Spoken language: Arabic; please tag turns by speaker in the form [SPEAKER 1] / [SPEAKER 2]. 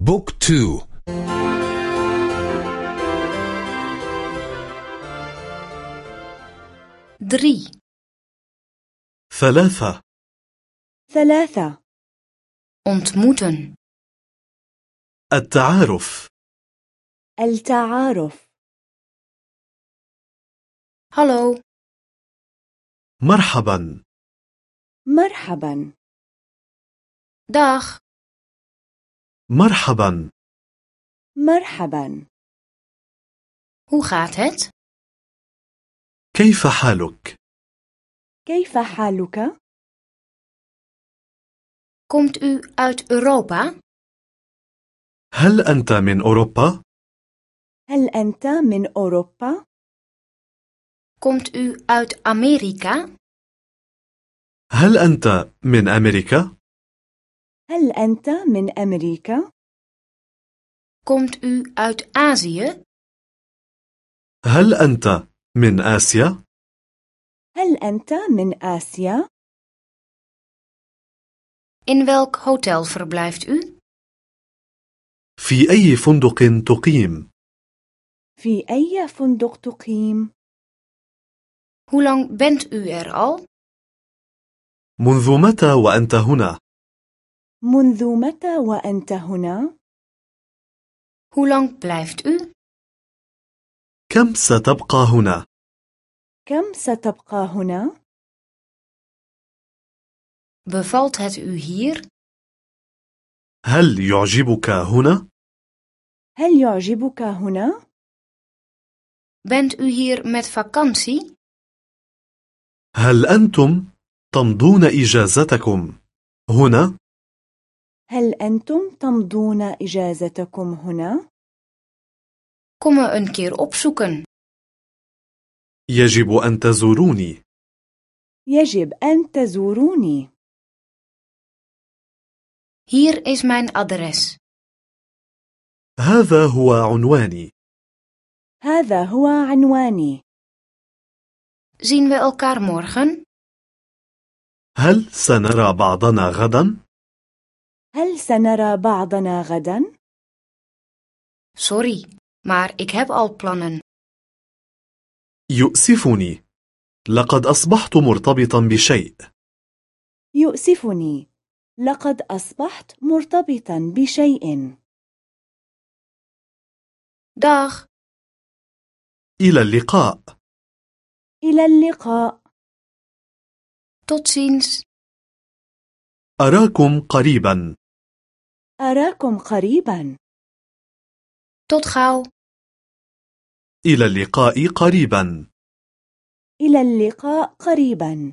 [SPEAKER 1] بوك تو.
[SPEAKER 2] دري.
[SPEAKER 3] ثلاثة.
[SPEAKER 4] ثلاثة.
[SPEAKER 2] ontmoeten
[SPEAKER 3] التعارف.
[SPEAKER 4] التعارف.
[SPEAKER 2] hallo
[SPEAKER 3] مرحبا.
[SPEAKER 4] مرحبا.
[SPEAKER 2] dag
[SPEAKER 3] مرحبا
[SPEAKER 4] مرحبا
[SPEAKER 2] hoe gaat het
[SPEAKER 3] كيف حالك؟
[SPEAKER 4] كيف حالك؟
[SPEAKER 2] komt u uit Europa
[SPEAKER 3] هل أنت من أوروبا؟
[SPEAKER 4] هل أنت من أوروبا؟
[SPEAKER 2] komt u uit Amerika
[SPEAKER 3] هل أنت من أمريكا؟
[SPEAKER 4] هل أنت من أمريكا؟
[SPEAKER 2] komt u uit Azië
[SPEAKER 3] هل أنت من آسيا؟
[SPEAKER 4] هل أنت من آسيا؟
[SPEAKER 2] in welk hotel verblijft u
[SPEAKER 3] في أي فندق تقيم؟
[SPEAKER 4] في أي فندق تقيم؟
[SPEAKER 2] hoe lang bent u er al
[SPEAKER 3] منذ متى وأنت هنا؟
[SPEAKER 4] منذ متى وأنت هنا؟
[SPEAKER 2] hoe lang blijft u
[SPEAKER 3] كم ستبقى هنا؟
[SPEAKER 4] كم ستبقى هنا؟
[SPEAKER 2] bevalt het u hier
[SPEAKER 3] هل يعجبك هنا؟
[SPEAKER 4] هل يعجبك هنا؟
[SPEAKER 2] bent u hier met vakantie
[SPEAKER 3] هل أنتم تمضون إجازتكم هنا؟
[SPEAKER 4] هل أنتم تمضون إجازتكم هنا؟
[SPEAKER 2] me een keer opzoeken
[SPEAKER 3] يجب أن تزوروني.
[SPEAKER 4] يجب أن تزوروني.
[SPEAKER 2] Hier is mijn adres.
[SPEAKER 3] هذا هو عنواني.
[SPEAKER 4] هذا هو عنواني.
[SPEAKER 2] Zien we elkaar morgen?
[SPEAKER 3] هل سنرى بعضنا غدا؟
[SPEAKER 4] هل سنرى بعضنا غدا؟
[SPEAKER 2] sorry maar ik heb al plannen.
[SPEAKER 3] يؤسفني. لقد أصبحت مرتبطا بشيء.
[SPEAKER 4] يؤسفني. لقد أصبحت مرتبطا بشيء.
[SPEAKER 2] Dag.
[SPEAKER 3] إلى اللقاء.
[SPEAKER 4] إلى اللقاء.
[SPEAKER 2] Tot ziens.
[SPEAKER 3] أراكم قريبا.
[SPEAKER 4] أراكم قريبا.
[SPEAKER 2] Tot gauw.
[SPEAKER 3] إلى اللقاء قريبا.
[SPEAKER 4] إلى اللقاء قريبا.